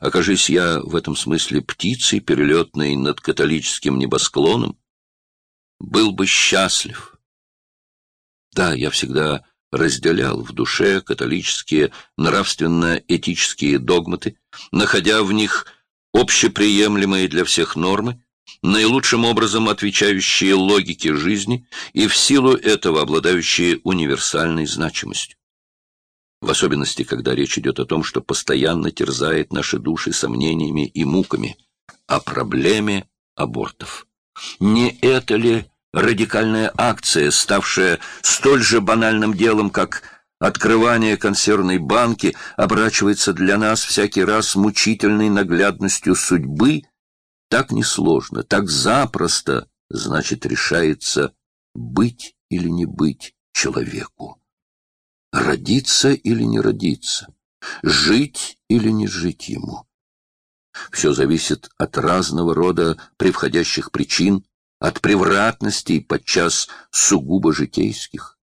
Окажись я в этом смысле птицей, перелетной над католическим небосклоном, был бы счастлив. Да, я всегда разделял в душе католические нравственно-этические догматы, находя в них общеприемлемые для всех нормы, наилучшим образом отвечающие логике жизни и в силу этого обладающие универсальной значимостью. В особенности, когда речь идет о том, что постоянно терзает наши души сомнениями и муками, о проблеме абортов. Не это ли радикальная акция, ставшая столь же банальным делом, как открывание консервной банки, оборачивается для нас всякий раз мучительной наглядностью судьбы, так несложно, так запросто, значит, решается быть или не быть человеку. Родиться или не родиться, жить или не жить ему. Все зависит от разного рода превходящих причин, от превратностей, подчас сугубо житейских.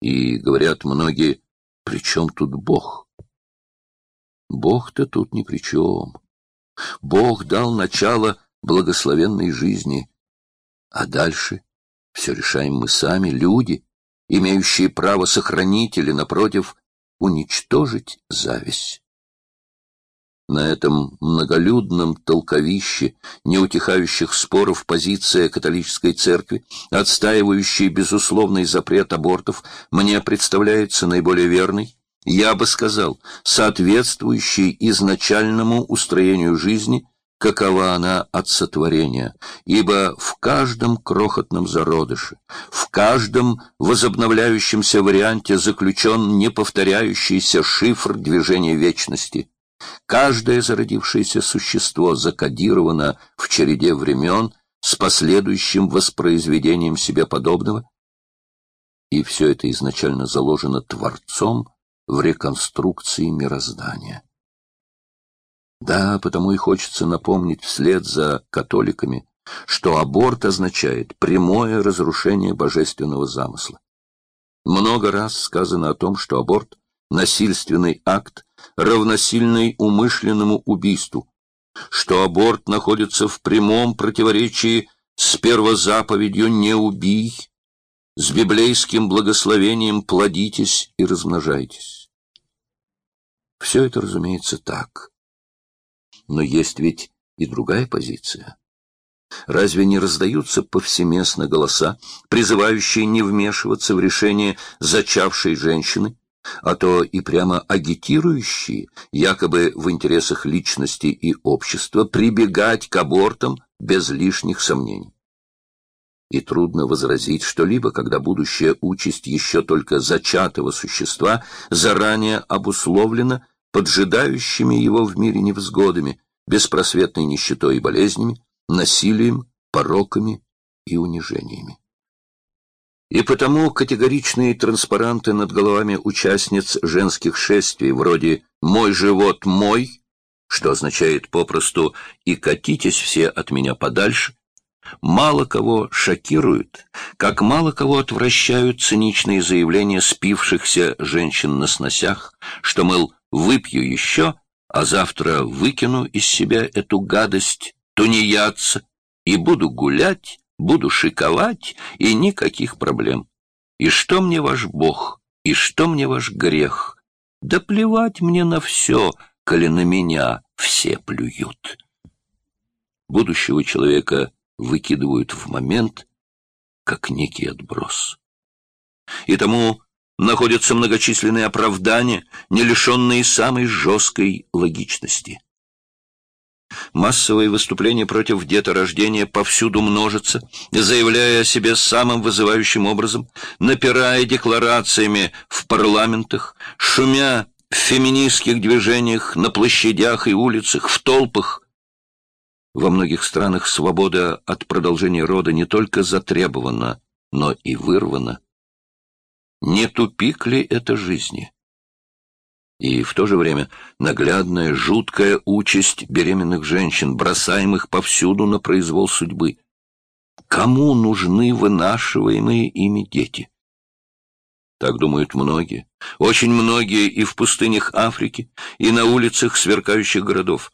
И, говорят многие, при чем тут Бог? Бог-то тут ни при чем. Бог дал начало благословенной жизни. А дальше все решаем мы сами, люди, имеющие право сохранить или, напротив, уничтожить зависть. На этом многолюдном толковище неутихающих споров позиция католической церкви, отстаивающая безусловный запрет абортов, мне представляется наиболее верной, я бы сказал, соответствующей изначальному устроению жизни, какова она от сотворения, ибо в каждом крохотном зародыше, в каждом возобновляющемся варианте заключен неповторяющийся шифр движения вечности. Каждое зародившееся существо закодировано в череде времен с последующим воспроизведением себе подобного, и все это изначально заложено Творцом в реконструкции мироздания. Да, потому и хочется напомнить вслед за католиками, что аборт означает прямое разрушение божественного замысла. Много раз сказано о том, что аборт — насильственный акт, равносильный умышленному убийству, что аборт находится в прямом противоречии с первозаповедью «не убий», с библейским благословением «плодитесь и размножайтесь». Все это, разумеется, так. Но есть ведь и другая позиция. Разве не раздаются повсеместно голоса, призывающие не вмешиваться в решение зачавшей женщины, а то и прямо агитирующие, якобы в интересах личности и общества, прибегать к абортам без лишних сомнений. И трудно возразить что-либо, когда будущая участь еще только зачатого существа заранее обусловлена поджидающими его в мире невзгодами, беспросветной нищетой и болезнями, насилием, пороками и унижениями. И потому категоричные транспаранты над головами участниц женских шествий вроде «Мой живот мой», что означает попросту «И катитесь все от меня подальше», мало кого шокируют, как мало кого отвращают циничные заявления спившихся женщин на сносях, что, мыл, выпью еще, а завтра выкину из себя эту гадость, тунеядца, и буду гулять, буду шиковать, и никаких проблем. И что мне ваш Бог, и что мне ваш грех? Да плевать мне на все, коли на меня все плюют. Будущего человека выкидывают в момент, как некий отброс. И тому находятся многочисленные оправдания, не лишенные самой жесткой логичности. Массовые выступления против деторождения повсюду множатся, заявляя о себе самым вызывающим образом, напирая декларациями в парламентах, шумя в феминистских движениях на площадях и улицах, в толпах. Во многих странах свобода от продолжения рода не только затребована, но и вырвана. Не тупик ли это жизни? и в то же время наглядная, жуткая участь беременных женщин, бросаемых повсюду на произвол судьбы. Кому нужны вынашиваемые ими дети? Так думают многие, очень многие и в пустынях Африки, и на улицах сверкающих городов.